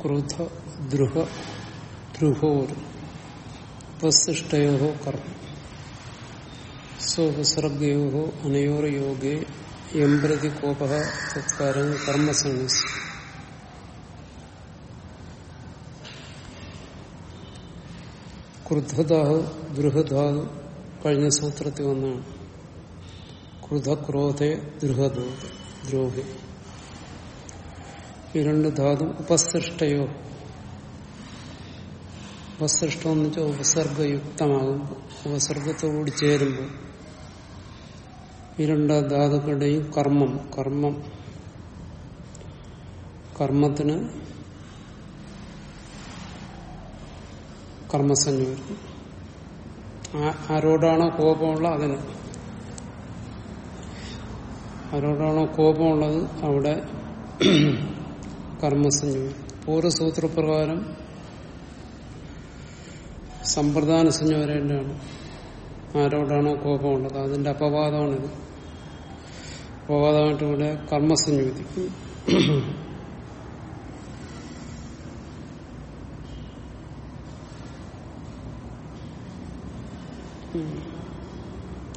ക്രുധ ദ്രുഹ ദ്രുഹോർ ഉപസൃഷ്ടയോ കർമ്മ സ്വസർഗയോ അനയോർ യോഗേ എംപ്രതി കോപ തത്കാരം കർമ്മസംസ് ക്രുദ്ധതാഹു ദൃഹധാതു കഴിഞ്ഞ സൂത്രത്തിൽ വന്നാണ് ക്രുധക്രോധേ ദൃഹദോ ദ്രോഹി ഈ രണ്ട് ധാതു ഉപസൃഷ്ടയോ? ഉപസൃഷ്ടം എന്ന് വെച്ചാൽ ഉപസർഗയുക്തമാകുമ്പോൾ ഉപസർഗത്തോട് ചേരുമ്പോൾ ഈ രണ്ട് ധാതുക്കളുടെയും കർമ്മം കർമ്മം. കർമ്മത്തിന് കർമ്മസഞ്ജ വരും ആരോടാണോ കോപമുള്ള അതിന്. ആരോടാണോ കോപമുള്ളത് അവിടെ കർമ്മസഞ്ജ പൂർവസൂത്രപ്രകാരം സമ്പ്രദാന സഞ്ജ വരേണ്ടതാണ് ആരോടാണോ കോപമുള്ളത് അതിന്റെ അപവാദമാണിത്. അപവാദമായിട്ട് ഇവിടെ കർമ്മസഞ്ജ വിധിക്കും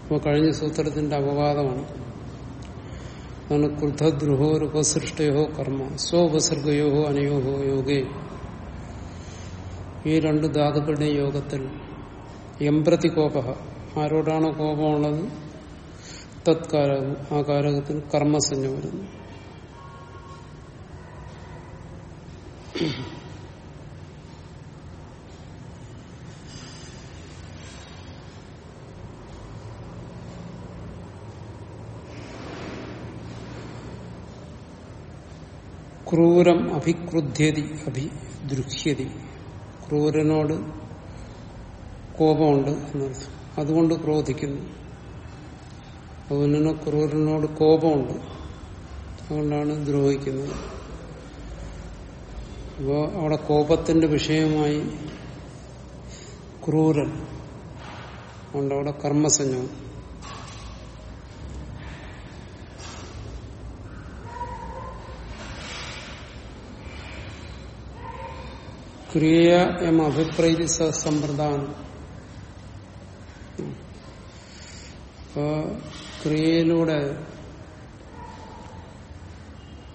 അപ്പോൾ കഴിഞ്ഞ സൂത്രത്തിന്റെ അപവാദമാണ്. അതാണ് ക്രുദ്ധദ്രുഹോ ഉപസൃഷ്ടയോ കർമ്മ സ്വോപസർഗയോ അനയോഹോ യോഗേ ഈ രണ്ട് ധാതുക്കളുടെ യോഗത്തിൽ എംപ്രതി കോപ ആരോടാണോ കോപമുള്ളത്? തത്കാരകം ആ കാലഘത്തിൽ കർമ്മസഞ്ജ വരുന്നു. ക്രൂരം അഭിക്രുദ്ധ്യതി അഭിദ്രുഹ്യതി ക്രൂരനോട് കോപമുണ്ട് എന്നർത്ഥം. അതുകൊണ്ട് ക്രോധിക്കുന്നു അവനോ ക്രൂരനോട് കോപമുണ്ട്. അതുകൊണ്ടാണ് ദ്രോഹിക്കുന്നത്. അപ്പോൾ അവിടെ കോപത്തിന്റെ വിഷയമായി ക്രൂരൻ. അതുകൊണ്ട് അവിടെ ക്രിയ എം അഭിപ്രൈതി സമ്പ്രദാനം. ഇപ്പോ ക്രിയയിലൂടെ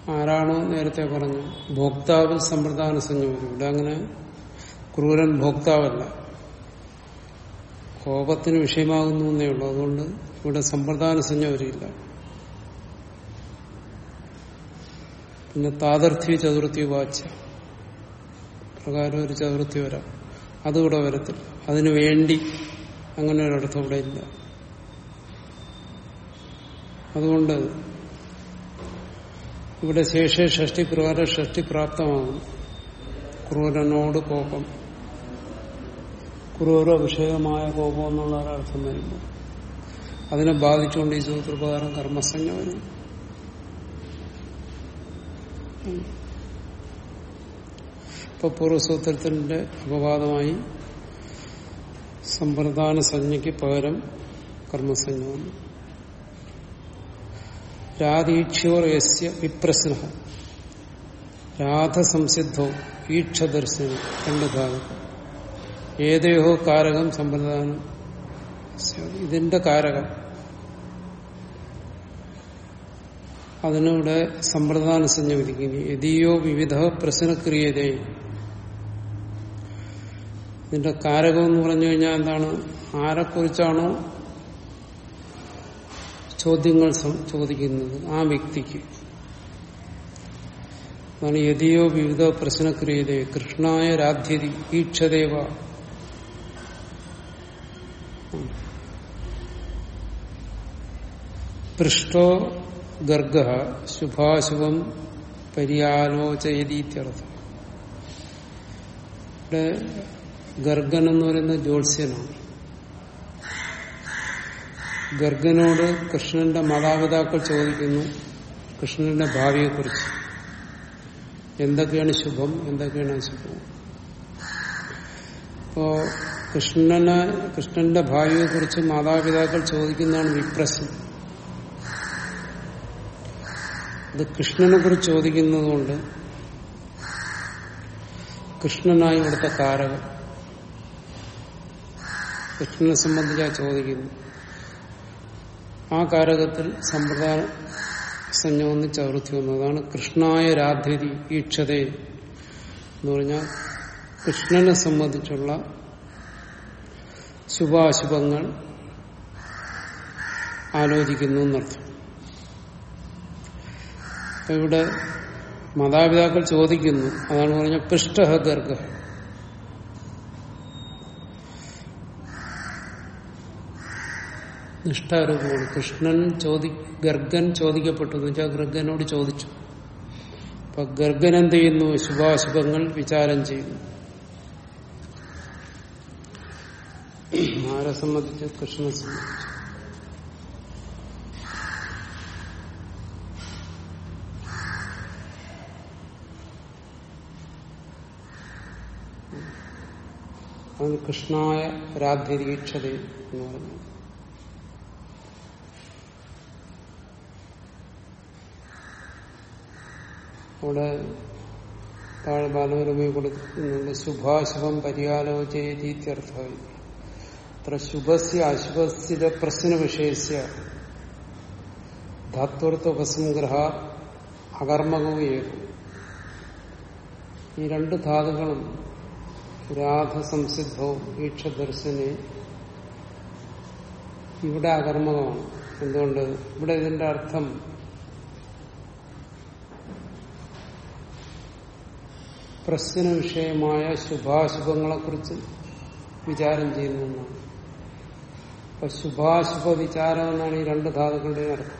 ആരാണോ നേരത്തെ പറഞ്ഞു ഭോക്താവിൽ സമ്പ്രദാന വരും ഇവിടെ അങ്ങനെ ക്രൂരൻ ഭോക്താവല്ല. കോപത്തിന് വിഷയമാകുന്നു എന്നേ ഉള്ളൂ. അതുകൊണ്ട് ഇവിടെ സമ്പ്രദാന സഞ്ജ വരില്ല പിന്നെ താതർത്ഥ്യ ചതുർത്ഥി വാച്യ പ്രകാരം ഒരു ചതുർത്ഥി വരാം. അതുകൂടെ വരത്തില്ല. അതിനു വേണ്ടി അങ്ങനെ ഒരർത്ഥം ഇവിടെ ഇല്ല. അതുകൊണ്ട് ഇവിടെ ശേഷ ഷഷ്ടി പ്രകാരം ഷഷ്ടി പ്രാപ്തമാകും. ക്രൂരനോട് കോപം. ക്രൂര വിഷയമായ കോപം എന്നുള്ള ഒരർത്ഥം വരുമ്പോൾ അതിനെ ബാധിച്ചുകൊണ്ട് ഈ സൂത്രപ്രകാരം കർമ്മസംഗം വരും ഇപ്പൊ പൂർവസൂത്രത്തിന്റെ അപവാദമായി സമ്പ്രദാന സംജ്ഞയ്ക്ക് പകരം കർമ്മസഞ്ജ വന്നു രാധീക്ഷോർ യസ്യ വിപ്രശ്ന രാധ സംസിദ്ധോ ഈക്ഷദർശനം രണ്ട് ഭാഗം. ഏതയോ കാരകം സമ്പ്രദാനം. ഇതിന്റെ കാരകം. അതിനിവിടെ സമ്പ്രദാന സംജ്ഞ വിധിക്കുന്നു. യതിയോ വിവിധ പ്രശ്നക്രിയതേ ഇതിന്റെ കാരകം എന്ന് പറഞ്ഞു കഴിഞ്ഞാൽ എന്താണ്? ആരെക്കുറിച്ചാണോ ചോദ്യങ്ങൾ ചോദിക്കുന്നത്? ആ വ്യക്തിക്ക്. അതാണ് യതിയോ വിവിധ പ്രശ്നക്രിയതേ. കൃഷ്ണായ രാധ്യതി ഈക്ഷദേവ. പൃഷ്ടോ ഗർഗ ശുഭാശുഭം പര്യാലോചയതീത്യർത്ഥം. ഗർഗൻ എന്ന് പറയുന്നത് ജ്യോത്സ്യനാണ്. ഗർഗനോട് കൃഷ്ണന്റെ മാതാപിതാക്കൾ ചോദിക്കുന്നു കൃഷ്ണന്റെ ഭാവിയെക്കുറിച്ച്. എന്തൊക്കെയാണ് ശുഭം എന്തൊക്കെയാണ് അശുഭം? അപ്പോ കൃഷ്ണനെ കൃഷ്ണന്റെ ഭാവിയെക്കുറിച്ച് മാതാപിതാക്കൾ ചോദിക്കുന്നതാണ് വിപ്രസം. ഇത് കൃഷ്ണനെ കുറിച്ച് ചോദിക്കുന്നതുകൊണ്ട് കൃഷ്ണനായി ഇവിടുത്തെ കാരകം കൃഷ്ണനെ സംബന്ധിച്ചാ ചോദിക്കുന്നു. ആ കാരകത്തിൽ സമ്പ്രദായ സംജ്ഞമെന്ന് ചവർത്തി വന്നു. അതാണ് കൃഷ്ണായ രാധ്രി ഈക്ഷത എന്ന് പറഞ്ഞാൽ കൃഷ്ണനെ സംബന്ധിച്ചുള്ള ശുഭാശുഭങ്ങൾ ആലോചിക്കുന്നു എന്നർത്ഥം. ഇവിടെ മാതാപിതാക്കൾ ചോദിക്കുന്നു. അതാണ് പറഞ്ഞ പൃഷ്ഠ ഗർഗ. നിഷ്ഠാരൂപമാണ്. കൃഷ്ണൻ ചോദി ഗർഗൻ ചോദിക്കപ്പെട്ടു. എന്ന് വെച്ചാൽ ഗർഗനോട് ചോദിച്ചു. അപ്പൊ ഗർഗൻ എന്ത് ചെയ്യുന്നു? ശുഭാശുഭങ്ങൾ വിചാരം ചെയ്യുന്നു. ആരെ സംബന്ധിച്ച്? കൃഷ്ണനെ സംബന്ധിച്ച്. കൃഷ്ണായ രാധ്യരീക്ഷത എന്ന് പറഞ്ഞു അവിടെ താഴെ ബാലവരമയെ കൊടുക്കുന്നുണ്ട് ശുഭാശുഭം പര്യാലോചയതീത്യർത്ഥമായി അത്ര ശുഭസ്യ അശുഭസ്യ പ്രശ്ന വിഷയസ്യ. ധാത്വർത്ഥോപസംഗ്രഹ അകർമ്മകവും ഈ രണ്ട് ധാതുക്കളും രാധസംസിദ്ധവും ഈക്ഷദർശനെ ഇവിടെ അകർമ്മകമാണ്. എന്തുകൊണ്ട്? ഇവിടെ ഇതിന്റെ അർത്ഥം പ്രശ്ന വിഷയമായ ശുഭാശുഭങ്ങളെക്കുറിച്ച് വിചാരം ചെയ്യുന്നു അപ്പൊ ശുഭാശുഭ വിചാരം എന്നാണ് ഈ രണ്ട് ധാതുക്കളുടെയും അർത്ഥം.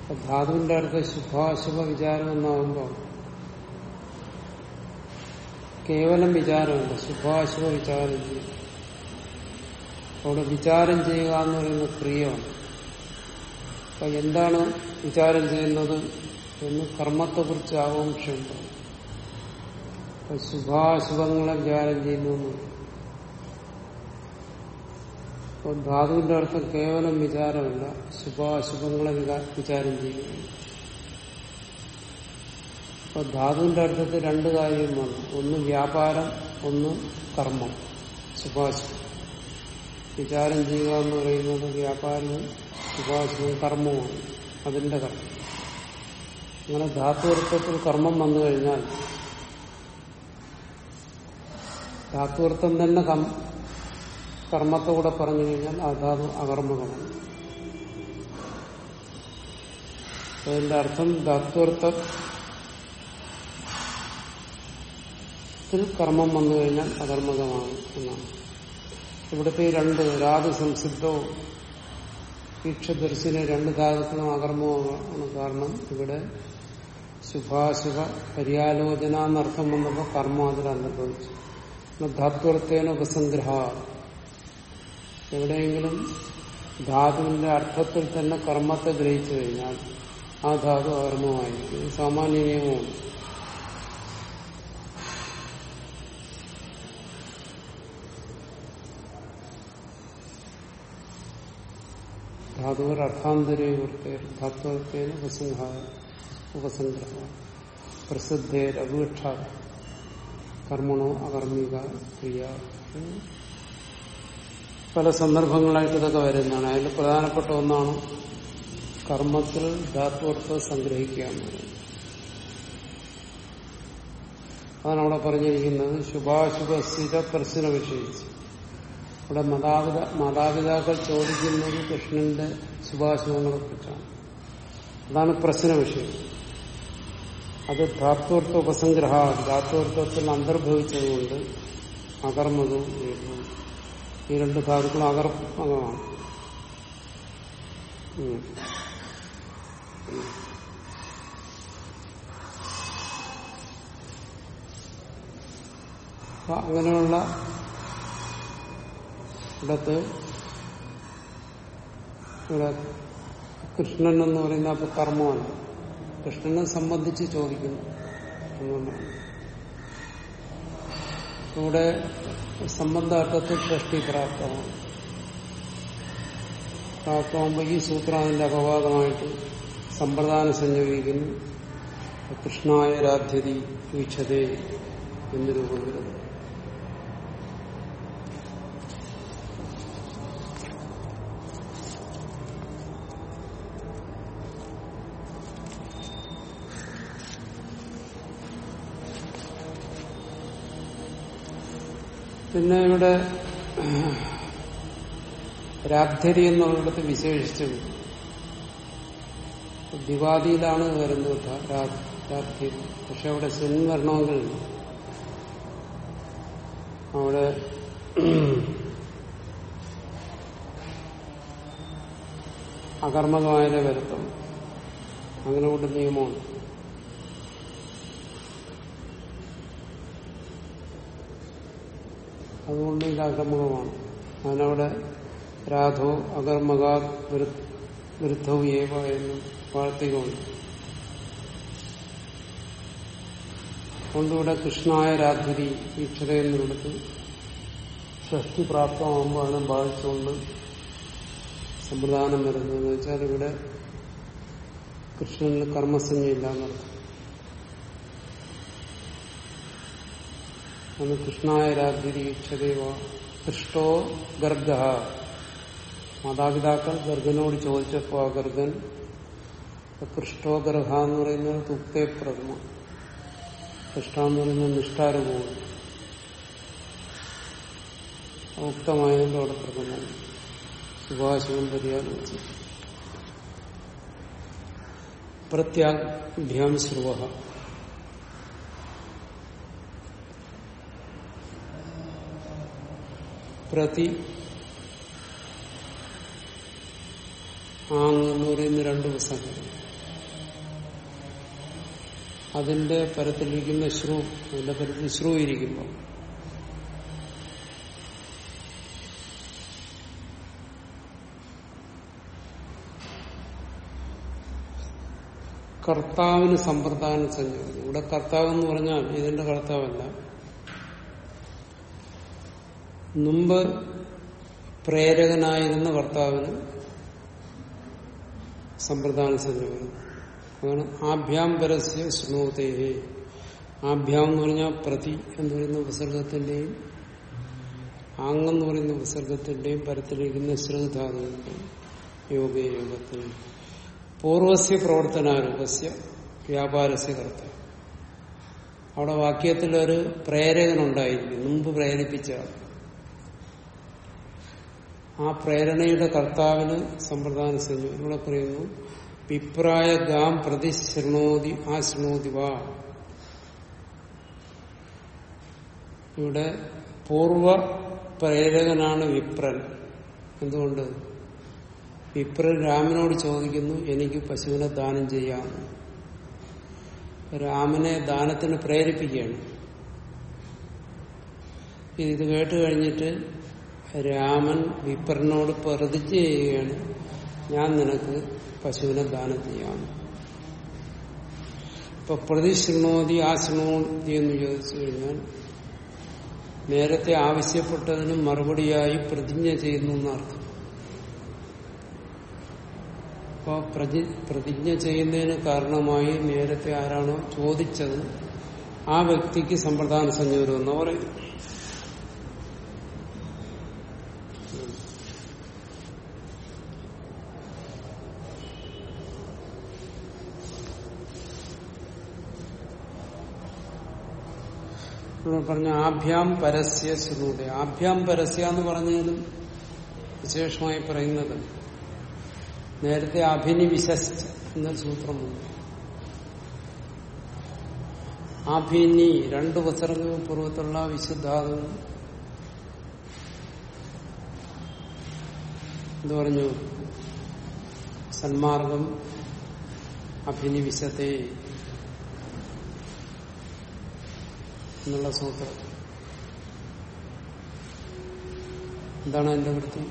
അപ്പൊ ധാതുവിന്റെ അർത്ഥം ശുഭാശുഭ വിചാരം എന്നാകുമ്പോൾ കേവലം വിചാരമല്ല ശുഭാശുഭ വിചാരം ചെയ്യും. അവിടെ വിചാരം ചെയ്യുക എന്ന് പറയുന്ന ക്രിയമാണ് അപ്പൊ എന്താണ് വിചാരം ചെയ്യുന്നത്? എന്ന് കർമ്മത്തെക്കുറിച്ച് ആകാംക്ഷയുണ്ട് ശുഭാശുഭങ്ങളെ ധ്യാനം ചെയ്യുന്നു എന്ന്. പറയും. അപ്പൊ ധാതുവിന്റെ അർത്ഥം കേവലം വിചാരമല്ല ശുഭാശുഭങ്ങളെ വിചാരം ചെയ്യുന്നു. അപ്പൊ ധാതുവിന്റെ അർത്ഥത്തിൽ രണ്ട് കാര്യമാണ്. ഒന്ന് വ്യാപാരം ഒന്ന് കർമ്മം ശുഭാശുഭം. വിചാരം ചെയ്യുക എന്ന് പറയുന്നത് വ്യാപാരവും ശുഭാശുഭവും കർമ്മവുമാണ് അതിന്റെ കർമ്മം. അങ്ങനെ ധാത്വർത്ഥത്തിൽ കർമ്മം വന്നു കഴിഞ്ഞാൽ ധാത്വർത്ഥം തന്നെ കർമ്മത്തോടെ പറഞ്ഞു കഴിഞ്ഞാൽ ആ ധാതു അകർമ്മകമാണ് അതിന്റെ അർത്ഥം ധാത്വർത്ഥ ത്തിൽ കർമ്മം വന്നു കഴിഞ്ഞാൽ അകർമ്മകമാണ് എന്നാണ്. ഇവിടുത്തെ രണ്ട് രാതു സംസിദ്ധവും ഈക്ഷദർശിനെ രണ്ട് ധാതുക്കളും അകർമ്മവുമാണ് കാരണം ഇവിടെ ശുഭാശുഭ പര്യാലോചന എന്നർത്ഥം വന്നപ്പോൾ കർമ്മം അതിൽ അനുഭവിച്ചു ധാത്വർത്ഥേന ഉപസംഗ്രഹ. എവിടെയെങ്കിലും ധാതുവിന്റെ അർത്ഥത്തിൽ തന്നെ കർമ്മത്തെ ഗ്രഹിച്ചു കഴിഞ്ഞാൽ ആ ധാതു കർമ്മമായിരിക്കും സാമാന്യ നിയമമാണ്. ധാതുവർ അർത്ഥാന്തരേ ധാത്വത്തേന ഉപസംഹ ഉപസംഗ്രഹ. പ്രസിദ്ധേ രഘുക്ഷ കർമ്മണോ അകർമ്മിക ക്രിയ. പല സന്ദർഭങ്ങളായിട്ട് ഇതൊക്കെ വരുന്നതാണ്. അതിൽ പ്രധാനപ്പെട്ട ഒന്നാണ് കർമ്മത്തിൽ ധാത്വർത്ഥം സംഗ്രഹിക്കുക അതാണ് അവിടെ പറഞ്ഞിരിക്കുന്നത്. ശുഭാശുഭ സ്ഥിത പ്രശ്ന വിഷയിച്ച്. ഇവിടെ മാതാപിതാ മാതാപിതാക്കൾ ചോദിക്കുന്നത് കൃഷ്ണന്റെ ശുഭാശുഭങ്ങളെ കുറിച്ചാണ് അതാണ് പ്രശ്ന വിഷയം. അത് ധാത്വർത്ഥ ഉപസംഗ്രഹ ധാത്വർത്ഥത്തിൽ അന്തർഭവിച്ചതുകൊണ്ട് കൊണ്ട് അകർമ്മതും ഈ രണ്ട് ധാതുക്കളും അകർമ്മകമാണ് ഉം. അങ്ങനെയുള്ള ഇടത്ത് ഇവിടെ കൃഷ്ണൻ എന്ന് പറയുന്ന അപ്പൊ കർമ്മമല്ല കൃഷ്ണനെ സംബന്ധിച്ച് ചോദിക്കുന്നു. എന്നുള്ളതാണ് ഇവിടെ സംബന്ധാർത്ഥത്തിൽ ഷഷ്ടി പ്രാപ്തമാണ്. പ്രാപ്തമാകുമ്പോൾ ഈ സൂത്രം അതിന്റെ അപവാദമായിട്ട് സമ്പ്രദാനം സംയോഗിക്കുന്നു കൃഷ്ണായ രാധ്യതി വീക്ഷതേ എന്ന് രൂപം വരുന്നു. പിന്നെ ഇവിടെ രാധരി എന്നുള്ളിടത്ത് വിശേഷിച്ചും ദിവാദിയിലാണ് വരുന്നത് പക്ഷെ അവിടെ സെൻ വരണമെങ്കിൽ അവിടെ അകർമ്മകമായാലേ വരുത്തുള്ളൂ അങ്ങനെ കൊണ്ട് നിയമമാണ് അതുകൊണ്ട് ഇത് അകർമ്മകമാണ് അതിനവിടെ രാധോ അകർമ്മകാ വൃദ്ധവും ഏവ എന്നും വാർത്തകമുണ്ട് അതുകൊണ്ടിവിടെ കൃഷ്ണായ രാധുരി ഈക്ഷത എന്നിടത്ത് ഷഷ്ടി പ്രാപ്തമാകുമ്പോഴാണ് ബാധിച്ചുകൊണ്ട് സമ്പ്രദാനം വരുന്നത്. എന്ന് വെച്ചാൽ ഇവിടെ കൃഷ്ണന് കർമ്മസഞ്ജയില്ല എന്നർത്ഥം അന്ന് കൃഷ്ണായ രാധുരി ഈക്ഷതേവ കൃഷ്ടോ ഗർഗ മാതാപിതാക്കൾ ഗർഗനോട് ചോദിച്ചപ്പോ ആ ഗർഗൻ കൃഷ്ടോ ഗർഹ എന്ന് പറയുന്നത് തുക്തേ പ്രഥമ. കൃഷ്ട എന്ന് പറയുന്നത് നിഷ്ഠാരൂപമാണ് ഉക്തമായതിന്റെ അവിടെ പ്രഥമം സുഭാഷികം പരിഹാരം പ്രത്യാഭ്യാം ശ്രുവ പ്രതി ആങ് എന്ന് പറയുന്ന രണ്ട് പുസ്തകങ്ങൾ. അതിന്റെ പരത്തിലിരിക്കുന്ന ശ്രു അതിന്റെ പരത്തിൽ ശ്രു ഇരിക്കുമ്പോൾ കർത്താവിന് സമ്പ്രദാനം സഞ്ചരിക്കുന്നു. ഇവിടെ കർത്താവ് എന്ന് പറഞ്ഞാൽ ഇതിന്റെ കർത്താവല്ല. മുമ്പ് പ്രേരകനായിരുന്ന ഭർത്താവിന് സമ്പ്രദാന സഞ്ജീവനം അതാണ് ആഭ്യാം പരസ്യ ശ്രോതേ ആഭ്യാം എന്ന് പറഞ്ഞാൽ പ്രതി എന്ന് പറയുന്ന ഉപസർഗത്തിന്റെയും ആങ്ങെന്ന് പറയുന്ന ഉപസർഗത്തിന്റെയും പരത്തിലിരിക്കുന്ന ശ്രുധാതുവിന്റെ യോഗ യോഗത്തിൽ. പൂർവസ്യ പ്രവർത്തനാരൂപസ്യ വ്യാപാരസ്യ കർത്ത അവിടെ വാക്യത്തിൽ ഒരു പ്രേരകനുണ്ടായിരിക്കും. മുമ്പ് പ്രേരിപ്പിച്ച ആ പ്രേരണയുടെ കർത്താവിന് സമ്പ്രദാന സഞ്ജു ഇവിടെ പറയുന്നു. വിപ്രായ ഗാം പ്രതി ശൃണോതി ആ ശൃണോതി വാ. ഇവിടെ പൂർവ പ്രേരകനാണ് വിപ്രൻ. എന്തുകൊണ്ട്? വിപ്രൻ രാമനോട് ചോദിക്കുന്നു എനിക്ക് പശുവിനെ ദാനം ചെയ്യാമെന്ന് രാമനെ ദാനത്തിന് പ്രേരിപ്പിക്കുകയാണ്. ഇത് കേട്ട് കഴിഞ്ഞിട്ട് രാമൻ വിപ്രനോട് പ്രതിജ്ഞ ചെയ്യുകയാണ്. ഞാൻ നിനക്ക് പശുവിനെ ദാനം ചെയ്യാം. ഇപ്പൊ പ്രതിശൃണോതി ആ ശൃണോതി എന്ന് ചോദിച്ചു കഴിഞ്ഞാൽ നേരത്തെ ആവശ്യപ്പെട്ടതിന് മറുപടിയായി പ്രതിജ്ഞ ചെയ്യുന്നു എന്നർത്ഥം. ഇപ്പൊ പ്രതിജ്ഞ ചെയ്യുന്നതിന് കാരണമായി നേരത്തെ ആരാണോ ചോദിച്ചത് ആ വ്യക്തിക്ക് സമ്പ്രദാന സംയോജനം എന്ന് പറയും പറഞ്ഞ ആഭ്യാം പരസ്യ ശ്രുതി ആഭ്യാം പരസ്യ എന്ന് പറഞ്ഞതിലും വിശേഷമായി പറയുന്നത് നേരത്തെ അഭിനിവിശസ്റ്റ് എന്നൊരു സൂത്രമുണ്ട്. ആഭിനി രണ്ടു വസരങ്ങൾക്ക് പൂർവത്തുള്ള വിശുദ്ധാതു എന്തു പറഞ്ഞു? സന്മാർഗം അഭിനിവിശത്തെ എന്നുള്ള സൂത്രം എന്താണ് എന്റെ വൃത്തി?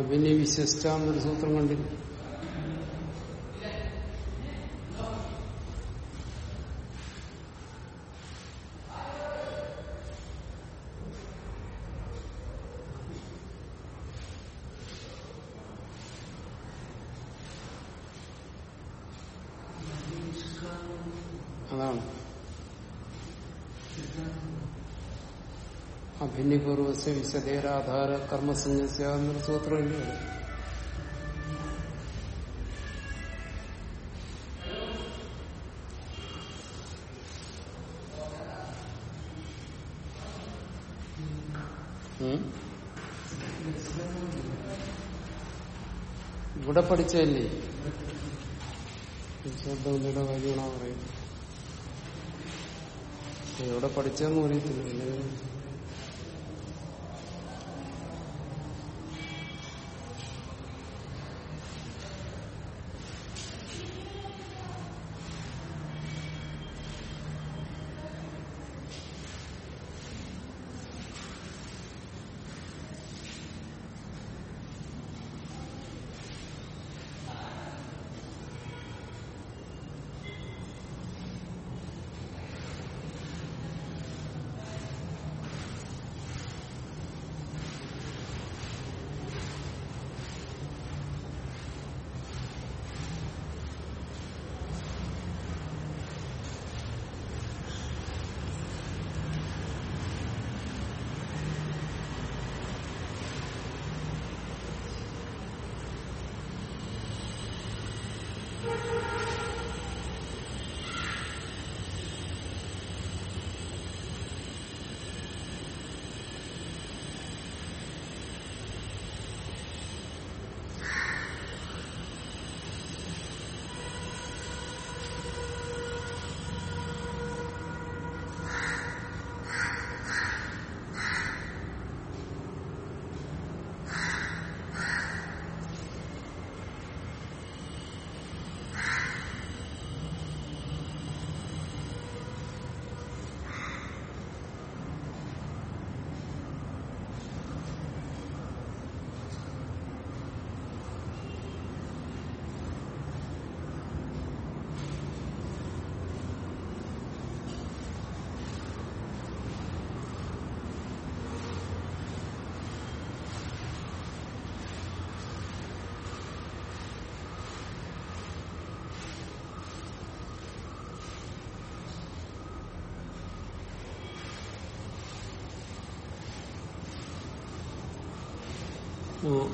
അഭിനിവിശ്വസിച്ച എന്നൊരു സൂത്രം കണ്ടില്ല അതാണ് അഭിന്നിപൂർവസ്യ വിശദേരാധാര കർമ്മസഞ്ജസ്യ എന്നൊരു സൂത്രമില്ലേ? ഇവിടെ പഠിച്ചല്ലേ ശബ്ദങ്ങളുടെ കാര്യമാണോ പറയുന്നത്? എവിടെ പഠിച്ചെന്ന് അറിയത്തില്ല.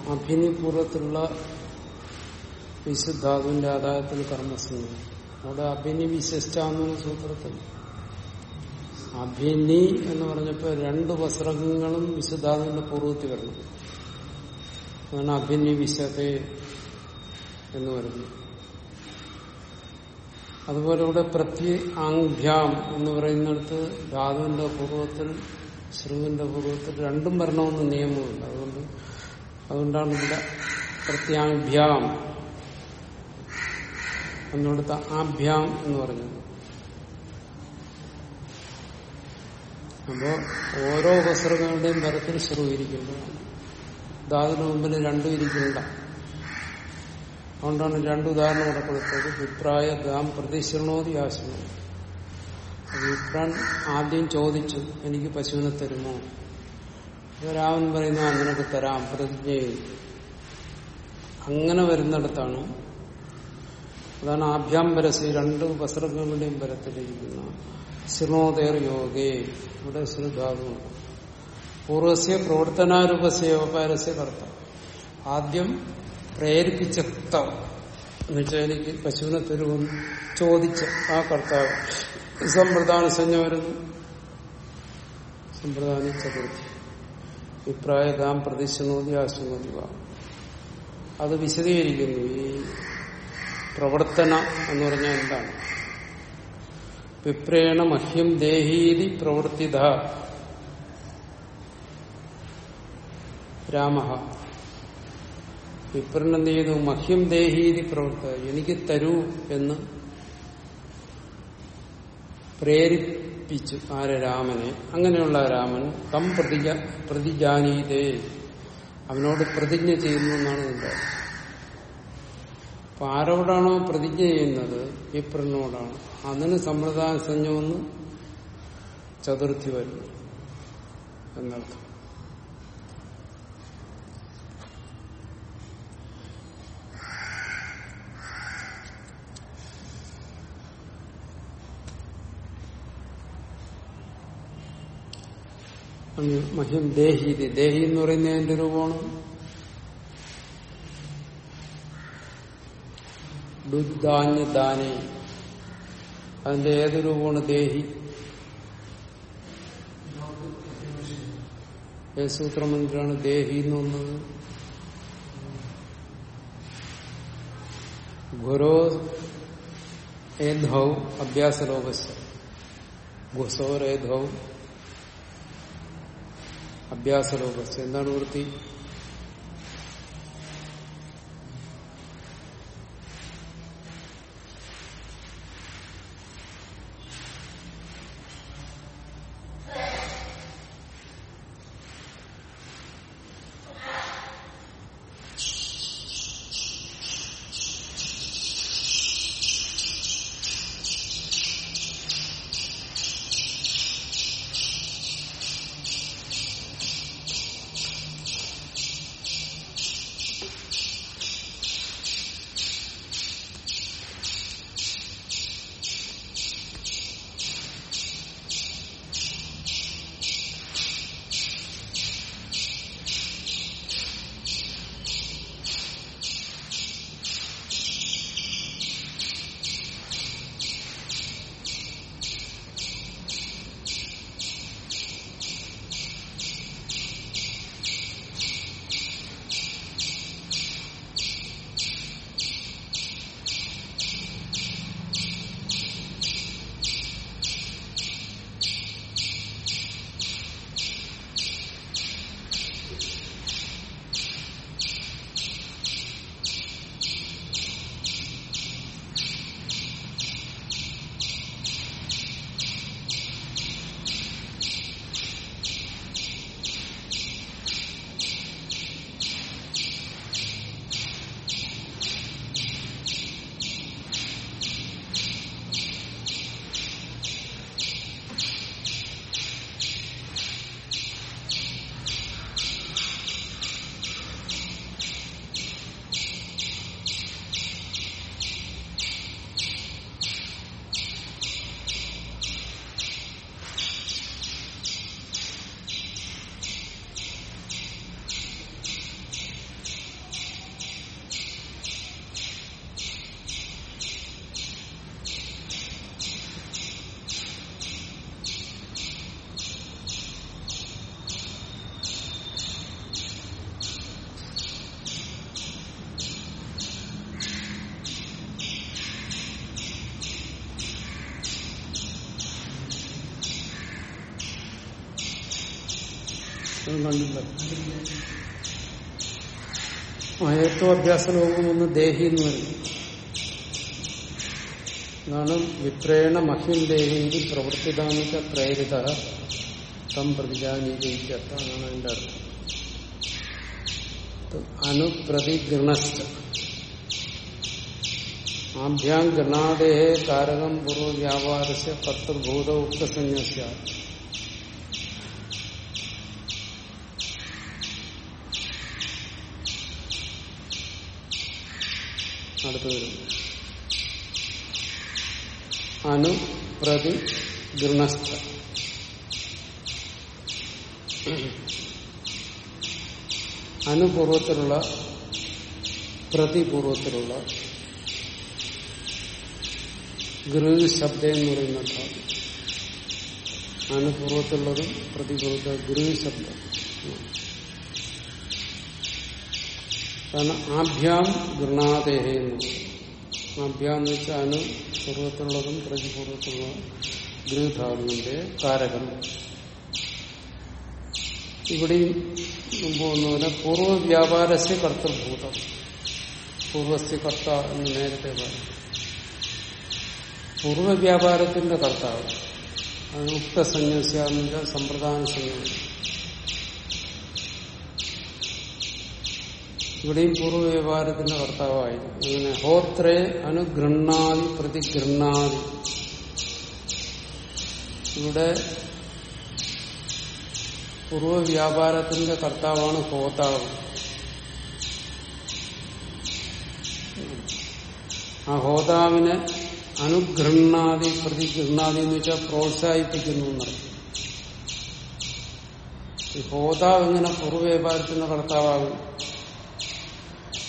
അഭിനിപൂർവത്തിലുള്ള വിശുദ്ധാതുവിന്റെ ആദായത്തിന് കർമ്മസംഗം. അവിടെ അഭിനി വിശിഷ്ടാന്ന സൂത്രത്തിൽ. അഭിനി എന്ന് പറഞ്ഞപ്പോ രണ്ട് വസ്ത്രങ്ങളും വിശുദ്ധാതുവിന്റെ പൂർവത്തിൽ വരണം. അതാണ് അഭിനി വിശത്തെ എന്ന് പറയുന്നത്. അതുപോലെ ഇവിടെ പ്രത്യ ആംഭ്യാം എന്ന് പറയുന്നിടത്ത് ധാതുവിന്റെ പൂർവത്തിൽ ശ്രുവിന്റെ പൂർവത്തിൽ രണ്ടും വരണമെന്ന് നിയമമുണ്ട്. അതുകൊണ്ട് അതുകൊണ്ടാണ് ഇവിടെ പ്രത്യാഭ്യാം എന്നിടത്ത് ആഭ്യാം എന്ന് പറഞ്ഞത് അപ്പോ ഓരോ വസ്ത്രങ്ങളുടെയും പരത്തിൽ ശ്രു ഇരിക്കുമ്പോഴാണ് ധാതുവിന് മുമ്പിൽ രണ്ടും ഇരിക്കണ്ട അതുകൊണ്ടാണ് രണ്ട് ഉദാഹരണം ഇവിടെ കൊടുത്തത്. വിപ്രായ ഗാം പ്രതിശ്രണോതി ആശ്രമം. വിപ്രാൻ ആദ്യം ചോദിച്ചു എനിക്ക് പശുവിനെ തരുമോ? രാമൻ പറയുന്നു അങ്ങനൊക്കെ തരാം പ്രതിജ്ഞ. അങ്ങനെ വരുന്നിടത്താണ് അതാണ് ആഭ്യാംബരസ് രണ്ട് വസ്ത്രങ്ങളുടെയും പരത്തിലിരിക്കുന്ന ശൃണോദേർ യോഗേ ഇവിടെ ശ്രുധാതുണ്ട് പൂർവസ്യ പ്രവർത്തനാരൂപസ്യ യോഗാരസ്യ കർത്ത ആദ്യം പ്രേരിപ്പിച്ച കർത്താവ്. എന്നുവെച്ചാൽ എനിക്ക് പശുവിനെ തരുമെന്ന് ചോദിച്ച ആ കർത്താവ്. സമ്പ്രദാന സഞ്ജ വരുന്നു സമ്പ്രദാന ചതുർത്ഥി അഭിപ്രായ ഗാം പ്രതിശ്രണോതി ആശ്രമോതി അത് വിശദീകരിക്കുന്നു. ഈ പ്രവർത്തന എന്ന് പറഞ്ഞാൽ എന്താണ്? വിപ്രേണ മഹ്യം ദേഹീതി പ്രവർത്തിത. രാമ. വിപ്രൻ ചെയ്തു? മഹ്യം ദേഹീതി പ്രവർത്ത എനിക്ക് തരൂ എന്ന് പ്രേരിപ്പിച്ചു ആരെ രാമനെ? അങ്ങനെയുള്ള രാമൻ തം പ്രതിജ പ്രതിജാനീതേ. അവനോട് പ്രതിജ്ഞ ചെയ്യുന്നു എന്നാണ് ഇതിന്റെ. അപ്പൊ ആരോടാണോ പ്രതിജ്ഞ ചെയ്യുന്നത്? വിപ്രനോടാണ്. അതിന് സമ്പ്രദായ സഞ്ജമെന്ന് ചതുർത്ഥി വരുന്നു. എന്നർത്ഥം. മഹ്യം ദേഹി ദേഹി എന്ന് പറയുന്നതിന്റെ രൂപമാണ്? ഡുദാന്യ ദാനേ അതിന്റെ ഏത് രൂപമാണ് ദേഹി? ഏത് സൂത്രമന്ത്രിയാണ് ദേഹി എന്ന് വന്നത് ഗുരോ ഏധൗ അഭ്യാസലോകസ് ഗുസോരേധൗ അഭ്യാസലോകസ് എന്താണ് വൃത്തി? കണ്ടില്ല ഏറ്റവും അഭ്യാസ ലോകം ഒന്ന് ദേഹി എന്ന് പറയും. ഇതാണ് വിപ്രേണ മഹ്യം ദേഹിന്റെ പ്രവർത്തിതാമിക പ്രേരിത തം പ്രതിജാനീകരിക്കാത്ത എന്നാണ് അതിന്റെ അർത്ഥം. അനുപ്രതിഗൃണസ്ഥ. ആഭ്യാം ഗണാദേ കാരകം പൂർവ വ്യാപാരസ്യ കർത്തൃഭൂത ഉക്തസന്യസ്യ അടുത്ത് വരും. അനുപ്രതി ഗൃണസ്ഥ. അനുപൂർവത്തിലുള്ള പ്രതിപൂർവത്തിലുള്ള ഗൃഹ ശബ്ദം എന്ന് പറയുന്ന ധാതു അനുപൂർവത്തിലുള്ളതും പ്രതിപൂർവത്തിലുള്ള ഗൃഹ ശബ്ദം. കാരണം ആഭ്യാം ഗൃണാദേഹ എന്ന്. ആഭ്യാം എന്ന് വെച്ചാൽ അനു പൂർവത്തിലുള്ളതും പ്രതിപൂർവത്തിലുള്ള ഗൃഹധാതുവിന്റെ കാരകം. ഇവിടെയും പൂർവ വ്യാപാരസ്യ കർത്തൃഭൂതം. പൂർവസ്യ കർത്ത എന്ന് നേരത്തെ പറഞ്ഞു. പൂർവ കർത്താവ്. അത് ഉക്തസന്യസ്യ സമ്പ്രദാന സംജ്ഞ ഇവിടെയും പൂർവ വ്യവഹാരത്തിന്റെ കർത്താവായിരുന്നു. അങ്ങനെ ഹോത്രേ അനുഗൃണ്ണാതി പ്രതിഗൃണ്ണാതി ഇവിടെ പൂർവ വ്യാപാരത്തിന്റെ കർത്താവാണ് ഹോതാവ് ആ ഹോതാവിനെ അനുഗൃണ്ണാതി പ്രതിഗൃണ്ണാതി എന്ന് വെച്ചാൽ പ്രോത്സാഹിപ്പിക്കുന്നു ഈ ഹോതാവ് എങ്ങനെ പൂർവ വ്യാപാരത്തിന്റെ കർത്താവാകും?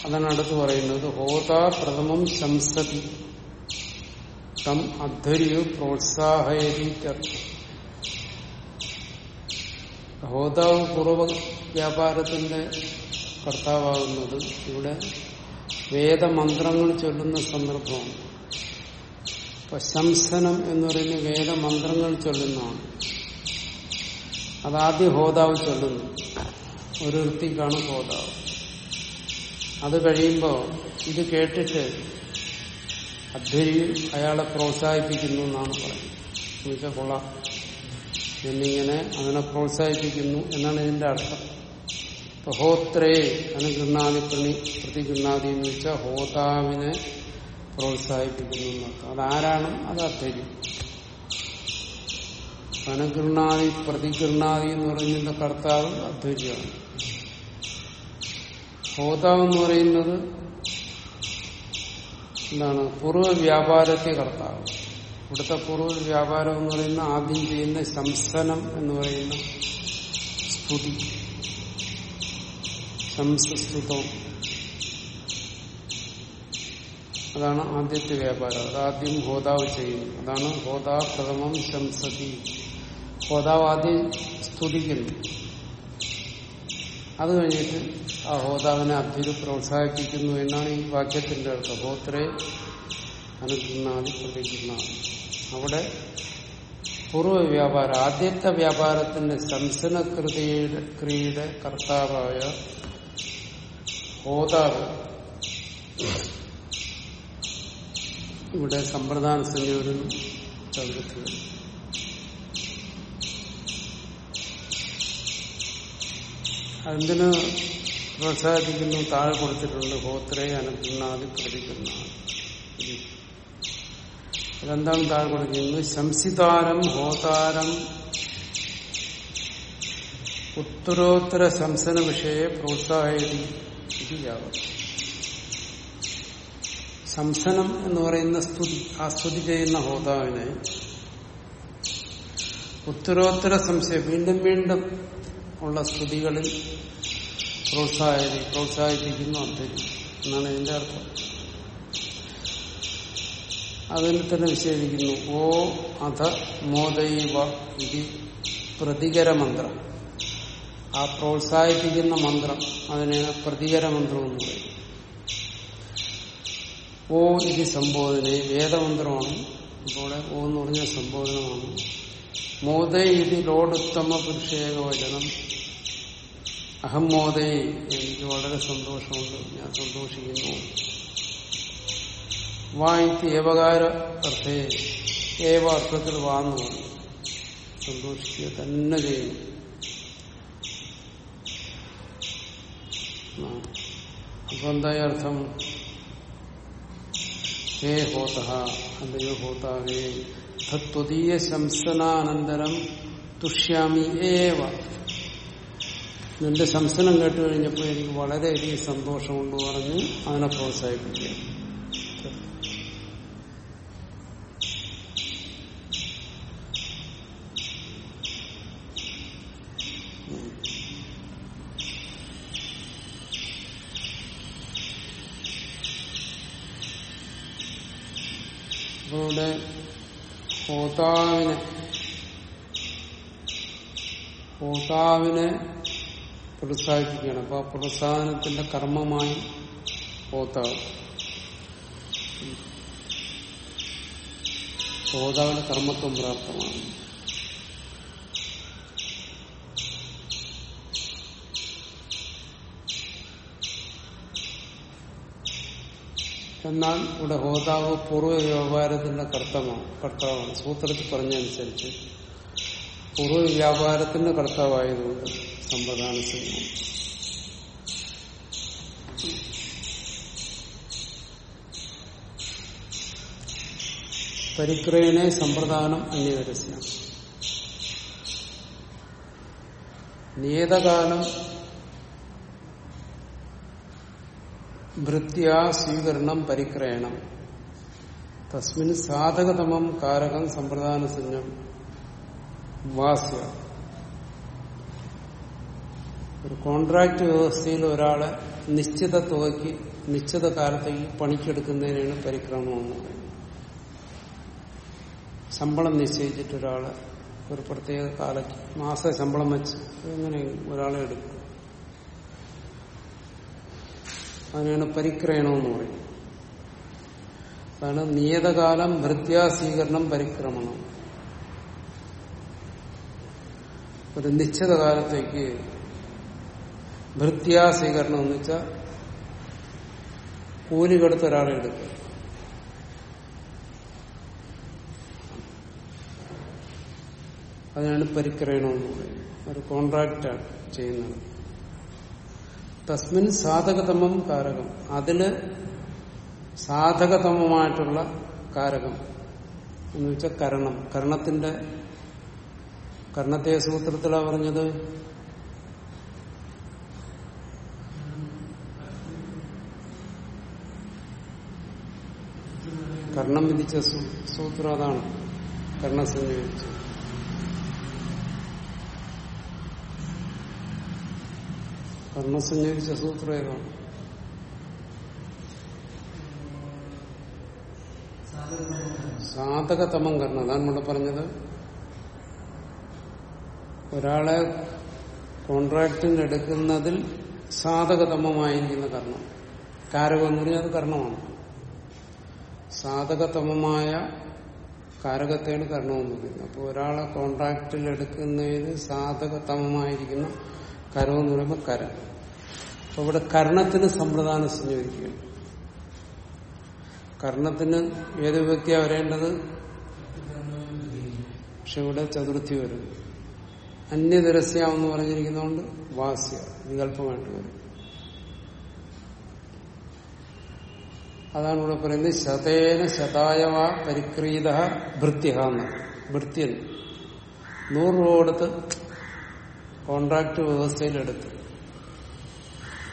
അതാണ് അടുത്ത് പറയുന്നത് ഹോതാ പ്രഥമം ശംസതി തം അധ്വര്യു പ്രോത്സാഹയതി ഹോതാവ് പൂർവ വ്യാപാരത്തിന്റെ കർത്താവാകുന്നത് ഇവിടെ വേദമന്ത്രങ്ങൾ ചൊല്ലുന്ന സന്ദർഭമാണ്. ഇപ്പൊ ശംസനം എന്ന് പറയുന്ന വേദമന്ത്രങ്ങൾ ചൊല്ലുന്നതാണ്. അതാദ്യം ഹോതാവ് ചൊല്ലുന്നു. ഒരു വൃത്തിക്കാണ് ഹോതാവ്. അത് കഴിയുമ്പോൾ ഇത് കേട്ടിട്ട് അധ്വരി അയാളെ പ്രോത്സാഹിപ്പിക്കുന്നു എന്നാണ് പറയുന്നത്. എന്നുവെച്ചാൽ കൊള്ളാം. എന്നിങ്ങനെ അതിനെ പ്രോത്സാഹിപ്പിക്കുന്നു എന്നാണ് ഇതിന്റെ അർത്ഥം. ഹോത്രേ അനുഗൃണാതി പ്രതി പ്രതിഗൃണാതി എന്ന് വെച്ചാൽ ഹോതാവിനെ പ്രോത്സാഹിപ്പിക്കുന്നു അതാരാണ്? അത് അധ്വരി. അനുഗൃണാതി പ്രതിഗൃണാതി എന്ന് പറയുന്നതിന്റെ കർത്താവ് അധ്വര്യാണ്. ഹോതാവ് എന്ന് പറയുന്നത് എന്താണ്? പൂർവ വ്യാപാരത്തെ കർത്താവ്. ഇവിടുത്തെ പൂർവ വ്യാപാരം എന്ന് പറയുന്ന ആദ്യം ചെയ്യുന്ന ശംസനം എന്ന് പറയുന്ന സ്തുതി. ശംസസ്തുതം അതാണ് ആദ്യത്തെ വ്യാപാരം. അതാദ്യം ഹോതാവ് ചെയ്യുന്നു അതാണ് ഹോതാ പ്രഥമം ശംസതി ഹോതാവ് ആദ്യം സ്തുതിക്കുന്നു. അത് കഴിഞ്ഞിട്ട് ആ ഹോതാവിനെ അധ്വര് പ്രോത്സാഹിപ്പിക്കുന്നു എന്നാണ് ഈ വാക്യത്തിന്റെ അർത്ഥം. ഹോത്രേ അനുഗൃണാതി പ്രതിഗൃണാതി അവിടെ പൂർവ വ്യാപാരം ആദ്യത്തെ വ്യാപാരത്തിന്റെ ശംസന കൃതിയുടെ ക്രിയയുടെ കർത്താവായ ഹോതാവ് ഇവിടെ സമ്പ്രദാന സംയോജനം തകർക്കുക എന്തിന് പ്രോത്സാഹിപ്പിക്കുന്നു താഴെ കൊടുത്തിട്ടുണ്ട് ഹോത്രേ അനുഗൃണാതി പ്രതിക്കുന്ന അതെന്താണ് താഴെ കൊടുക്കുന്നത് ശംസിതാരം ഹോതാരം ഉത്തരോത്തര ശംസന വിഷയെ പ്രോത്സാഹി ശംസനം എന്ന് പറയുന്ന സ്തുതി ആ സ്തുതി ചെയ്യുന്ന ഹോതാവിനെ ഉത്തരോത്തര സംശയം വീണ്ടും വീണ്ടും ഉള്ള സ്തുതികളിൽ പ്രോത്സാഹി പ്രോത്സാഹിപ്പിക്കുന്നു അദ്ദേഹം എന്നാണ് ഇതിന്റെ അർത്ഥം. അതിൽ തന്നെ വിശേഷിക്കുന്നു. ഓ അധ മോദൈവ ഇത് പ്രതികര മന്ത്രം ആ പ്രോത്സാഹിപ്പിക്കുന്ന മന്ത്രം അതിനെ പ്രതികര മന്ത്രം എന്ന് പറയും. ഓ ഇത് സംബോധന വേദമന്ത്രമാണ്. ഇവിടെ ഓ എന്ന് പറഞ്ഞ സംബോധനമാണ്. മോദൈ ഇത് ലോടുത്തമ പുരുഷേക വചനം അഹം മോദൈ എനിക്ക് വളരെ സന്തോഷമുണ്ട്. ഞാൻ സന്തോഷിക്കുന്നു. വായിക്ക് ഏവകാര അർത്ഥേ ഏവ അർത്ഥത്തിൽ വാന്നു പറഞ്ഞു. സന്തോഷിക്കുക തന്നെ ചെയ്യുന്നു അപ്പൊ എന്തായ അർത്ഥം? ഹേ ഹോത അല്ലയോ ഹോതാവേ തത്വതീയ ശംസനാനന്തരം തുഷ്യാമി ഏവ. നിന്റെ ശംസനം കേട്ട് കഴിഞ്ഞപ്പോൾ എനിക്ക് വളരെയധികം സന്തോഷമുണ്ട് പറഞ്ഞ് അതിനെ പ്രോത്സാഹിപ്പിക്കുക. ഇവിടെ ഹോതാവിനെ പ്രോത്സാഹിപ്പിക്കുകയാണ്. അപ്പൊ ആ പ്രോത്സാഹനത്തിന്റെ കർമ്മമായി പോത്താവ് പോതാവിന്റെ കർമ്മത്വം പ്രാപ്തമാണ്. എന്നാൽ ഇവിടെ ഹോതാവ് പൂർവ വ്യാപാരത്തിന്റെ കർത്തമാണ് കർത്താവാണ്. സൂത്രത്തിൽ പറഞ്ഞനുസരിച്ച് പൂർവ വ്യാപാരത്തിന്റെ കർത്താവായതുകൊണ്ട് സമ്പ്രദാന സംഘം പരിക്രയനെ സമ്പ്രദാനം അന്യതരസ്യ നിയതകാലം ഭൃത്യാ സ്വീകരണം പരിക്രയണം. തസ്മിൻ സാധകതമം കാരകം സമ്പ്രദാനസഞ്ജം വാസ്യ. ഒരു കോൺട്രാക്ട് വ്യവസ്ഥയിൽ ഒരാളെ നിശ്ചിത തുകയ്ക്ക് നിശ്ചിത കാലത്തേക്ക് പണിക്കെടുക്കുന്നതിനാണ് പരിക്രമണം എന്ന് പറയുന്നത്. ശമ്പളം നിശ്ചയിച്ചിട്ട് ഒരാളെ ഒരു പ്രത്യേക കാലത്ത് മാസ ശമ്പളം വെച്ച് എങ്ങനെ ഒരാളെ എടുക്കും. അതിനാണ് പരിക്രയണമെന്ന് പറയുന്നത്. അതാണ് നിയതകാലം ഭൃത്യാസ്വീകരണം പരിക്രമണം. ഒരു നിശ്ചിത കാലത്തേക്ക് ഭൃത്യാസ്വീകരണം എന്ന് വെച്ചാൽ കൂലി കൊടുത്ത ഒരാളെ എടുക്കുക. അതിനാണ് പരിക്രയണമെന്ന് പറയുന്നത്. ഒരു കോൺട്രാക്റ്റാണ് ചെയ്യുന്നത്. തസ്മിൻ സാധകതമം കാരകം. അതിൽ സാധകതമമായിട്ടുള്ള കാരകം എന്ന് വെച്ചാൽ കരണം. കരണത്തിന്റെ കർണത്തെ സൂത്രത്തിലാണ് പറഞ്ഞത്? കർണം വിധിച്ച സൂത്രം അതാണ്. കർണസഞ്ജ കർണസംയോജിച്ചത് കർണസംയോജിച്ച സൂത്രം ഏതാണ്? സാധകതമം കർണം. അതാണ് ഇവിടെ പറഞ്ഞത്. ഒരാളെ കോൺട്രാക്ടിന് എടുക്കുന്നതിൽ സാധകതമമായിരിക്കുന്ന കർണം. കാരകം എന്ന് പറഞ്ഞാൽ അത് കർണമാണ്. സാധകതമമായ കാരകത്തെയാണ് കരണമെന്ന് പറയുന്നത് അപ്പോൾ ഒരാളെ കോൺട്രാക്റ്റിൽ എടുക്കുന്നതിന് സാധകതമമായിരിക്കുന്ന കരം എന്ന് പറയുമ്പോൾ കരം. അപ്പൊ ഇവിടെ കർണത്തിന് സമ്പ്രദാനം സംയോജിക്കുകയാണ് കർണത്തിന് ഏത് വ്യക്തിയാണ് വരേണ്ടത്? പക്ഷെ ഇവിടെ ചതുർത്ഥി വരും. അന്യതരസ്യ എന്ന് പറഞ്ഞിരിക്കുന്നതുകൊണ്ട് വാസ്യ വികല്പമായിട്ട് വരും. അതാണ് ഇവിടെ പറയുന്നത് ശതേന ശതായവ പരിക്രീത ഭൃത്യ എന്ന് ഭൃത്യൻ നൂറ് രൂപ കൊടുത്ത് കോൺട്രാക്ട് വ്യവസ്ഥയിലെടുത്ത്.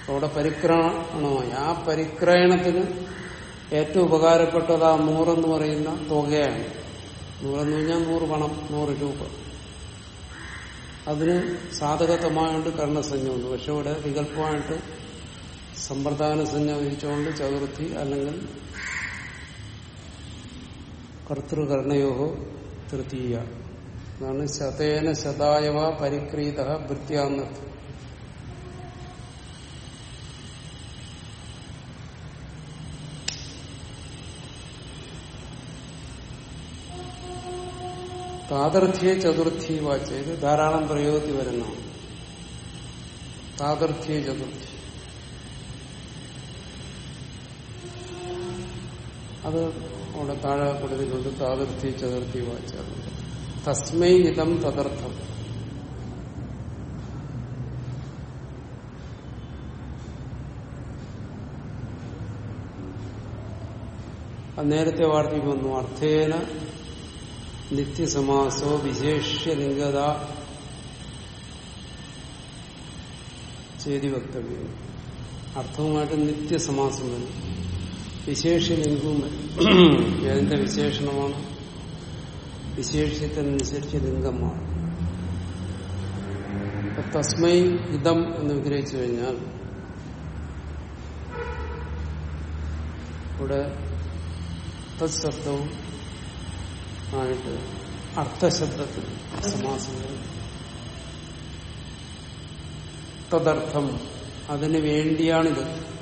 അവിടെ പരിക്രമണമായി. ആ പരിക്രയണത്തിന് ഏറ്റവും ഉപകാരപ്പെട്ടത് ആ നൂറെന്ന് പറയുന്ന തുകയാണ്. നൂറെന്ന് പറഞ്ഞാൽ നൂറ് പണം നൂറ് രൂപ. അതിന് സാധകത്വമായോണ്ട് കർണസഞ്ജമുണ്ട് പക്ഷെ ഇവിടെ വികല്പമായിട്ട് സമ്പ്രദാന സഞ്ജ വിധിച്ചുകൊണ്ട് ചതുർത്ഥി അല്ലെങ്കിൽ കർത്തൃകർണയോഹോ തൃതീയ. അതാണ് ശതേന ശതായവ പരിക്രീത ഭൃത്യാന്ന് താതർത്ഥ്യ ചതുർത്ഥി വാച്ച് ഇത് ധാരാളം പ്രയോഗത്തിൽ വരുന്നതാണ്. താതർത്ഥ്യ ചതുർത്ഥി. അത് അവിടെ താഴെ കൊടുത്തിട്ടുണ്ട് താതിർത്തി ചതുർത്ഥി വായിച്ചാറുണ്ട് തസ്മൈ ഇതം തദർത്ഥം. നേരത്തെ വാർത്തയിൽ വന്നു അർത്ഥേന നിത്യസമാസോ വിശേഷ്യലിംഗത ചെയ്തി വക്തവ്യം. അർത്ഥവുമായിട്ട് നിത്യസമാസം വരും വിശേഷ ലിംഗവും വരും ഏതിന്റെ വിശേഷണമാണ്? വിശേഷത്തിനനുസരിച്ച് ലിംഗം മാറും തസ്മൈ ഇതം എന്ന് വിഗ്രഹിച്ചു കഴിഞ്ഞാൽ ഇവിടെ തത്ശബ്ദവും ആയിട്ട് അർത്ഥശബ്ദത്തിൽ സമാസങ്ങൾ തദർത്ഥം. അതിനു വേണ്ടിയാണിത്.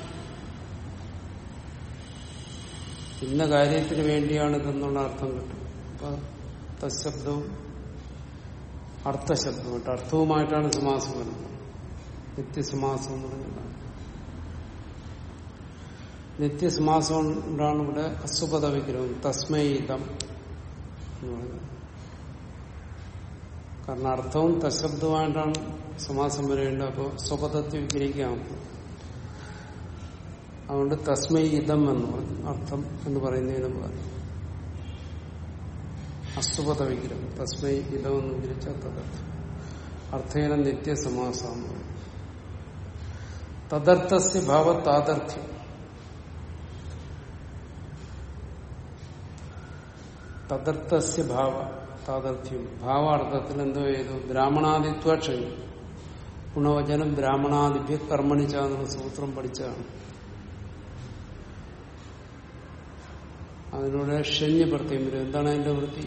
ഇന്ന കാര്യത്തിന് വേണ്ടിയാണ് ഇതെന്നുള്ള അർത്ഥം കിട്ടും. അപ്പൊ തശബ്ദവും അർത്ഥശബ്ദമായിട്ട് അർത്ഥവുമായിട്ടാണ് സമാസം വരുന്നത്. നിത്യസമാസം എന്ന് പറയുന്നത് നിത്യസമാസം കൊണ്ടാണ് ഇവിടെ അസുപത വിഗ്രഹം തസ്മയിതം എന്ന് പറയുന്നത്. കാരണം അർത്ഥവും തശബ്ദമായിട്ടാണ് സമാസം വരേണ്ടത്. അപ്പോൾ സ്വപദത്തെ വിഗ്രഹിക്കാം. അതുകൊണ്ട് തസ്മൈ ഇതം എന്ന് പറഞ്ഞു. അർത്ഥം എന്ന് പറയുന്നതിന് പറഞ്ഞു അസ്തുപത വിഗ്രഹം തസ്മൈ ഇതമെന്ന് വിഗ്രഹിച്ച തദർത്ഥം. അർത്ഥേന നിത്യസമാസം തദർത്ഥസ്യ ഭാവ താതർത്ഥ്യം തദർത്ഥസ്യ ഭാവ താതർത്ഥ്യം ഭാവാർത്ഥത്തിൽ എന്തോ ചെയ്തു ബ്രാഹ്മണാദിത്വ ക്ഷണി ഗുണവചനം ബ്രാഹ്മണാദിഭ്യ കർമ്മണിച്ചാന്നുള്ള സൂത്രം പഠിച്ചതാണ്. അതിലൂടെ ഷഞ്ഞ് പ്രത്യം വരും. എന്താണ് അതിന്റെ വൃത്തി?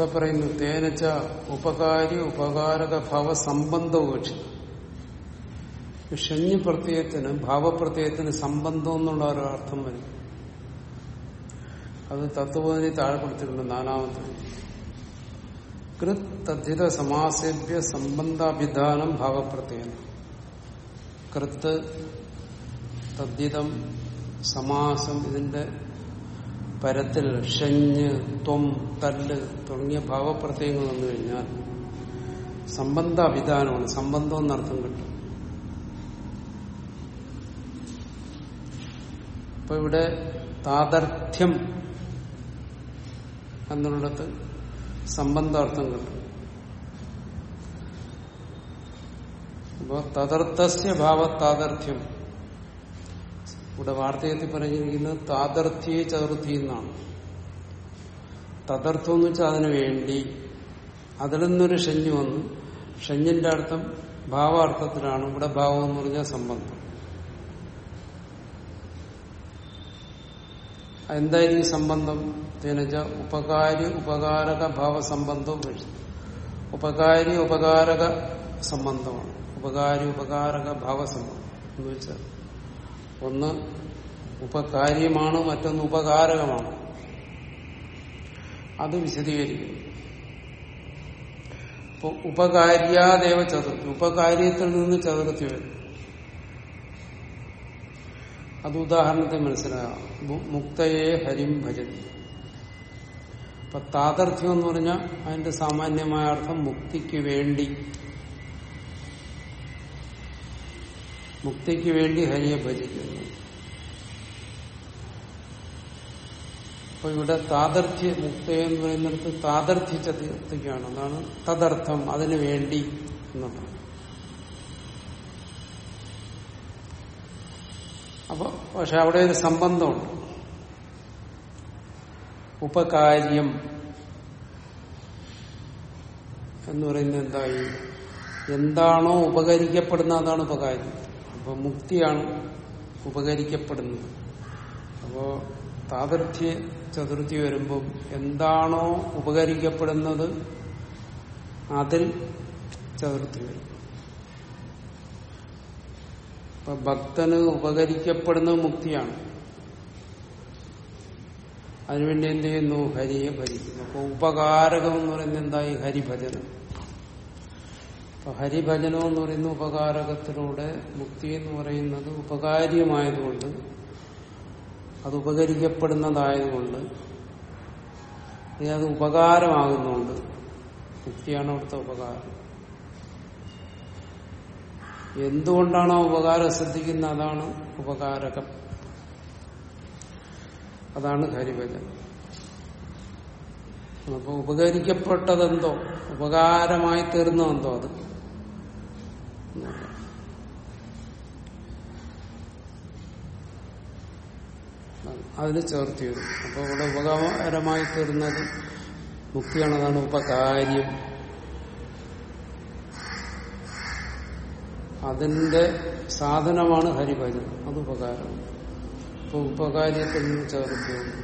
അവിടെ പറയുന്നു തേനച്ച ഉപകാരി ഉപകാരക ഭാവ സംബന്ധവും ഷഞ്ഞു പ്രത്യയത്തിന് ഭാവപ്രത്യയത്തിന് സംബന്ധം എന്നുള്ള ഒരു അർത്ഥം വരും. അത് തത്വബോധനെ താഴെപ്പെടുത്തിയിട്ടുണ്ട് നാലാമത്തെ. കൃത് സമാസേഭ്യ സംബന്ധാഭിധാനം ഭാവപ്രത്യയം. കൃത്ത് തദ്ധിതം സമാസം ഇതിന്റെ പരത്തിൽ ഷഞ്ഞ് ത്വം തല്ല് തുടങ്ങിയ ഭാവപ്രത്യയങ്ങൾ വന്നു കഴിഞ്ഞാൽ സംബന്ധ അഭിധാനമാണ് സംബന്ധം എന്നർത്ഥം കിട്ടും. അപ്പൊ ഇവിടെ താതർത്ഥ്യം എന്നുള്ളത് സംബന്ധാർത്ഥം കിട്ടും. അപ്പോ തദർത്ഥസ്യ ഭാവ ഇവിടെ വാർത്തകത്തിൽ പറഞ്ഞിരിക്കുന്നത് താതർത്ഥ്യേ ചതുർത്ഥി എന്നാണ്. തദർത്ഥം എന്ന് വെച്ചാൽ അതിനു വേണ്ടി അതിൽ നിന്നൊരു ഷഞ്ഞ് വന്നു. ഷഞ്ഞിന്റെ അർത്ഥം ഭാവാർത്ഥത്തിലാണ്. ഇവിടെ ഭാവം എന്ന് പറഞ്ഞാൽ സംബന്ധം. എന്തായിരിക്കും സംബന്ധം? തേനച്ച ഉപകാരി ഉപകാരക ഭാവസംബന്ധവും ഉപകാരി ഉപകാരക സംബന്ധമാണ്. ഉപകാരി ഉപകാരക ഭാവസംബന്ധം എന്ന് വെച്ചാൽ ഒന്ന് ഉപകാര്യമാണ് മറ്റൊന്ന് ഉപകാരകമാണ്. അത് വിശദീകരിക്കുന്നു. ഇപ്പൊ ഉപകാര്യാദേവ ചതുർത്ഥി. ഉപകാര്യത്തിൽ നിന്ന് ചതുർത്ഥി വരും. അത് ഉദാഹരണത്തിൽ മനസ്സിലാകാം മുക്തയെ ഹരിം ഭജതി. അപ്പൊ താതർത്ഥ്യം എന്ന് പറഞ്ഞാൽ അതിന്റെ സാമാന്യമായ അർത്ഥം മുക്തിക്ക് വേണ്ടി. മുക്തിക്ക് വേണ്ടി ഹരിയെ ഭജിക്കുന്നു. അപ്പൊ ഇവിടെ താതർത്ഥ്യ മുക്ത എന്ന് പറയുന്നിടത്ത് താതർത്ഥ്യത്തിക്കാണ് അതാണ് തദർത്ഥം അതിനു വേണ്ടി എന്നുള്ളത്. അപ്പൊ പക്ഷെ അവിടെ ഒരു സംബന്ധമുണ്ട്. ഉപകാര്യം എന്ന് പറയുന്നത് എന്തായി? എന്താണോ ഉപകരിക്കപ്പെടുന്ന അതാണ് ഉപകാര്യം. അപ്പൊ മുക്തിയാണ് ഉപകരിക്കപ്പെടുന്നത്. അപ്പോ താതർത്ഥ്യ ചതുർത്ഥി വരുമ്പം എന്താണോ ഉപകരിക്കപ്പെടുന്നത് അതിൽ ചതുർത്ഥി വരും. ഇപ്പൊ ഭക്തന് ഉപകരിക്കപ്പെടുന്നത് മുക്തിയാണ്. അതിനുവേണ്ടി എന്ത് ചെയ്യുന്നു? ഹരിയെ ഭരിക്കുന്നു. അപ്പൊ ഉപകാരകം എന്ന് പറയുന്നത് എന്തായി? ഹരിഭജനം. അപ്പൊ ഹരിഭജനം എന്ന് പറയുന്ന ഉപകാരകത്തിലൂടെ മുക്തി എന്ന് പറയുന്നത് ഉപകാര്യമായതുകൊണ്ട് അത് ഉപകരിക്കപ്പെടുന്നതായതുകൊണ്ട് അത് ഉപകാരമാകുന്നുണ്ട്. മുക്തിയാണ് അവിടുത്തെ ഉപകാരം. എന്തുകൊണ്ടാണോ ഉപകാരം ശ്രദ്ധിക്കുന്നത്? അതാണ് ഉപകാരകം. അതാണ് ഹരിഭജനം അപ്പൊ ഉപകരിക്കപ്പെട്ടതെന്തോ ഉപകാരമായി തീർന്നതെന്തോ അത്. അതിന് ചേർത്തി വരും അപ്പൊ ഇവിടെ ഉപകാരമായി തീർന്നത് മുക്തിയാണ് അതാണ് ഉപകാര്യം. അതിന്റെ സാധനമാണ് ഹരിഭജനം അത് ഉപകാരം. ഇപ്പൊ ഉപകാര്യത്തിൽ നിന്ന് ചേർത്തി. വരും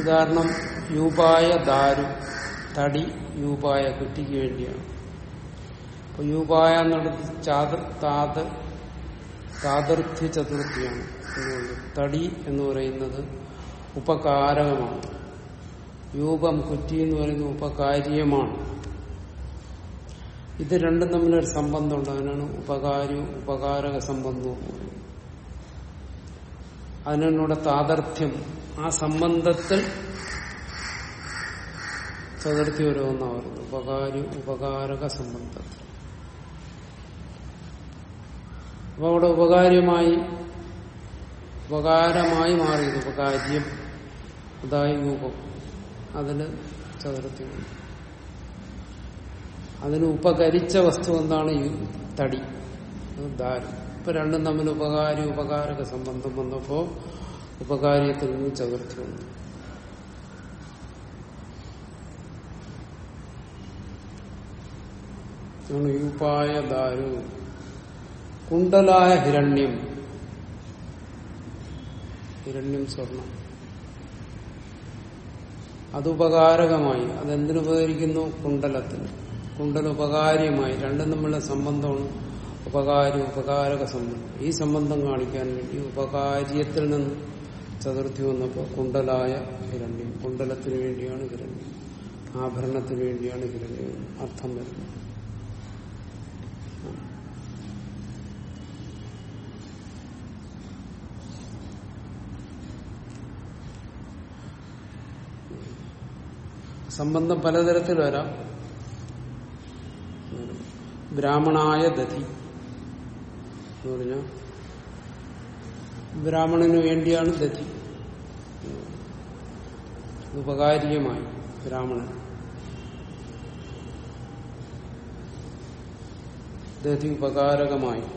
ഉദാഹരണം യൂപായ ദാരു തടി യൂപായ കുറ്റിക്ക് വേണ്ടിയാണ്. അപ്പൊ യൂപായ എന്നുള്ളത് ചാത് താത താതർത്ഥ്യ ചതുർത്ഥിയാണ് തടി എന്ന് പറയുന്നത് ഉപകാരകമാണ്. രൂപം കുറ്റി എന്ന് പറയുന്നത് ഉപകാര്യമാണ്. ഇത് രണ്ടും തമ്മിലൊരു സംബന്ധമുണ്ട്. അതിനാണ് ഉപകാരി ഉപകാരക സംബന്ധവും അതിനാണ് ഇവിടെ താതർത്ഥ്യം ആ സംബന്ധത്തിൽ ചതുർത്ഥി വരുമെന്നാണ് പറയുന്നത്. ഉപകാരി ഉപകാരക സംബന്ധത്തിൽ. അപ്പൊ അവിടെ ഉപകാര്യമായി ഉപകാരമായി മാറിയത് ഉപകാര്യം അതായി രൂപം. അതിന് ചതുരത്തി അതിന് ഉപകരിച്ച വസ്തു എന്താണ്? ഈ തടി. ദാരി ദാരം ഇപ്പൊ രണ്ടും തമ്മിൽ ഉപകാരി ഉപകാരക സംബന്ധം വന്നപ്പോ ഉപകാര്യത്തിൽ നിന്ന് ചതുർത്ഥി വന്നു. ഉപായ ദാരു കുണ്ടലായ ഹിരണ്യം. ഹിരണ്യം സ്വർണം. അതുപകാരകമായി. അതെന്തിനുപകരിക്കുന്നു കുണ്ടലത്തിന്. കുണ്ടല ഉപകാര്യമായി. രണ്ടും തമ്മിലുള്ള സംബന്ധമാണ് ഉപകാരി ഉപകാരക സംബന്ധം. ഈ സംബന്ധം കാണിക്കാൻ വേണ്ടി ഉപകാര്യത്തിൽ നിന്ന് ചതുർത്ഥി വന്നപ്പോൾ കുണ്ടലായ ഹിരണ്യം. കുണ്ടലത്തിന് വേണ്ടിയാണ് ഹിരണ്യം. ആഭരണത്തിന് വേണ്ടിയാണ് ഹിരണ്യം. അർത്ഥം വരുന്നത്. സംബന്ധം പലതരത്തിൽ വരാം. ബ്രാഹ്മണായ ദധി എന്ന് പറഞ്ഞാൽ ബ്രാഹ്മണന് വേണ്ടിയാണ് ദധി. ഉപകാരികമായി ബ്രാഹ്മണൻ. ദധി ഉപകാരകമായി.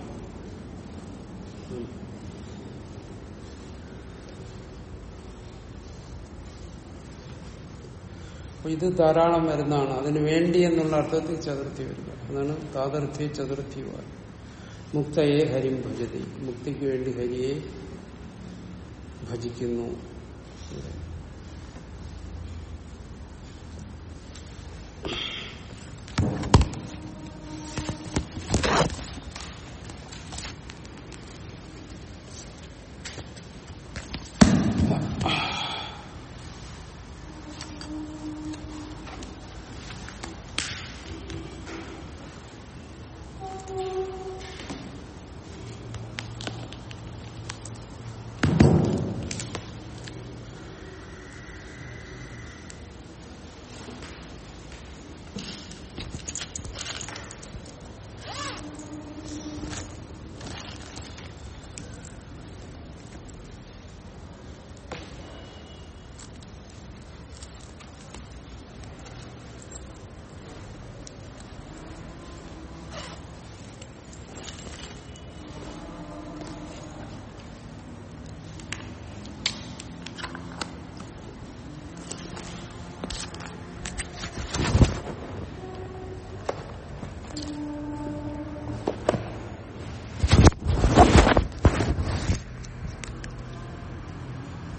അപ്പൊ ഇത് ധാരാളം വരുന്നതാണ്. അതിന് വേണ്ടി എന്നുള്ള അർത്ഥത്തിൽ ചതുർത്ഥി വരിക. അതാണ് താതർത്ഥ്യ ചതുർത്ഥി മുക്തയെ ഹരിം ഭജതി. മുക്തിക്ക് വേണ്ടി ഹരിയെ ഭജിക്കുന്നു.